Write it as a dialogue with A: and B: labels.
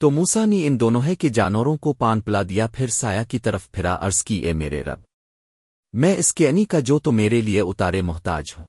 A: تو موسا نے ان دونوں ہے کہ جانوروں کو پان پلا دیا، پھر سایہ کی طرف پھرا، عرض کی، اے میرے رب، میں اس کے انی کا جو تو میرے لیے اتارے محتاج ہوں۔